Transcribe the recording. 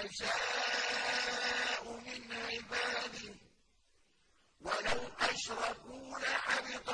يشاء من عباده. ولو أشركوا لحبط